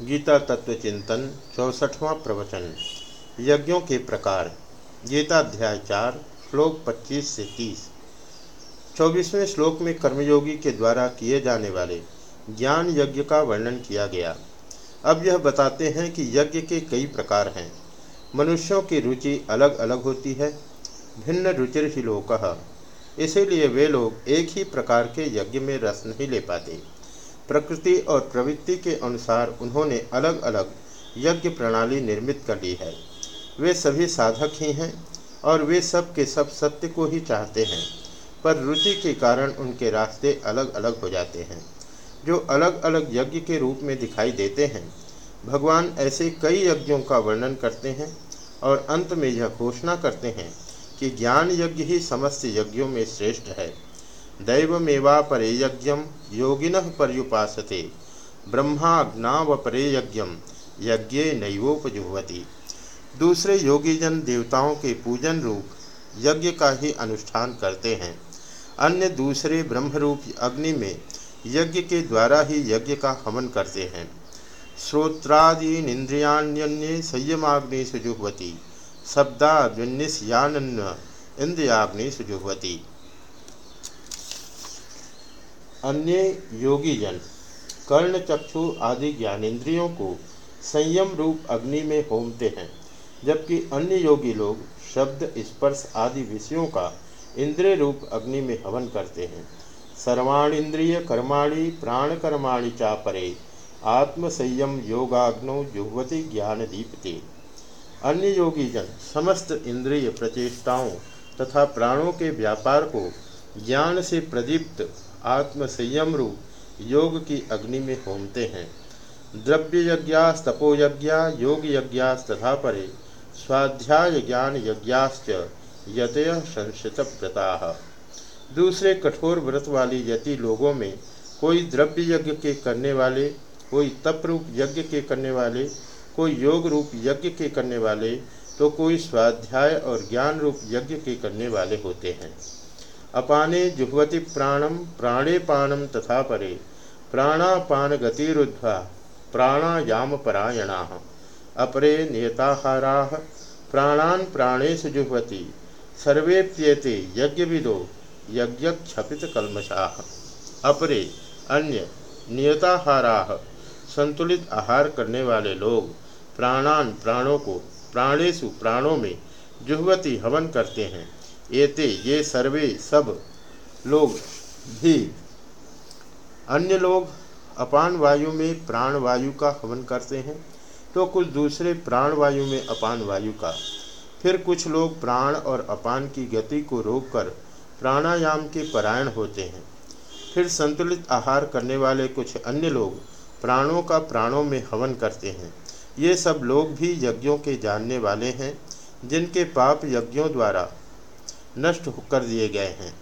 गीता तत्व चिंतन, चौसठवां प्रवचन। यज्ञों के प्रकार। गीताध्याय चार, श्लोक 25 से 30 चौबीसवें श्लोक में कर्मयोगी के द्वारा किए जाने वाले ज्ञान यज्ञ का वर्णन किया गया। अब यह बताते हैं कि यज्ञ के कई प्रकार हैं। मनुष्यों की रुचि अलग अलग होती है, भिन्न रुचिर ही लोक। इसीलिए वे लोग एक ही प्रकार के यज्ञ में रस नहीं ले पाते। प्रकृति और प्रवृत्ति के अनुसार उन्होंने अलग अलग यज्ञ प्रणाली निर्मित कर ली है। वे सभी साधक ही हैं और वे सब के सब सत्य को ही चाहते हैं, पर रुचि के कारण उनके रास्ते अलग अलग हो जाते हैं, जो अलग अलग यज्ञ के रूप में दिखाई देते हैं। भगवान ऐसे कई यज्ञों का वर्णन करते हैं और अंत में यह घोषणा करते हैं कि ज्ञान यज्ञ ही समस्त यज्ञों में श्रेष्ठ है। दैवमेवा परे यज्ञम योगिन पर्युपासते। ब्रह्माग्ना व परे यज्ञम यज्ञ नैवोपजुहवती। दूसरे योगीजन देवताओं के पूजन रूप यज्ञ का ही अनुष्ठान करते हैं। अन्य दूसरे ब्रह्मरूप अग्नि में यज्ञ के द्वारा ही यज्ञ का हवन करते हैं। श्रोत्रादीन इंद्रियाण्य संयमाग्नि सुजुहवती शब्दान्निस्यानन्य इंद्रियाग्नि सुजुहवती अन्य योगी जन कर्ण, चक्षु आदि ज्ञानेन्द्रियों को संयम रूप अग्नि में होमते हैं, जबकि अन्य योगी लोग शब्द, स्पर्श आदि विषयों का इंद्रिय रूप अग्नि में हवन करते हैं। सर्वाणींद्रिय कर्माणि, प्राण कर्माणि चापरे आत्मसंयम योगाग्नो जुहवती ज्ञान दीपते अन्य योगी जन समस्त इंद्रिय प्रचेष्टाओं तथा प्राणों के व्यापार को ज्ञान से प्रदीप्त आत्मसंयम रूप योग की अग्नि में होमते हैं। द्रव्य यज्ञास तपोयज्ञा योग यज्ञास तथा परे, स्वाध्याय ज्ञान यज्ञाश्च यतय संशित व्रता दूसरे कठोर व्रत वाली यति लोगों में कोई द्रव्य यज्ञ के करने वाले, कोई तप रूप यज्ञ के करने वाले, कोई योग रूप यज्ञ के करने वाले तो कोई स्वाध्याय और ज्ञान रूप यज्ञ के करने वाले होते हैं। अपाने जुह्वति प्राणम प्राणे पानम तथा परे। प्राणापान गतिरुद्ध्वा प्राणायाम परायणा अपरे नियताहारा, प्राणान प्राणेशु जुह्वति। सर्वेप्येते यज्ञविदो यज्ञक्षपित कलमशा अपरे, अन्य, नियताहारा। संतुलित आहार करने वाले लोग प्राणान प्राणों को प्राणेशु प्राणों में जुहवती हवन करते हैं। एते ये सर्वे सब लोग भी अन्य लोग अपान वायु में प्राण वायु का हवन करते हैं तो कुछ दूसरे प्राण वायु में अपान वायु का। फिर कुछ लोग प्राण और अपान की गति को रोककर प्राणायाम के परायण होते हैं। फिर संतुलित आहार करने वाले कुछ अन्य लोग प्राणों का प्राणों में हवन करते हैं। ये सब लोग भी यज्ञों के जानने वाले हैं, जिनके पाप यज्ञों द्वारा नष्ट कर दिए गए हैं।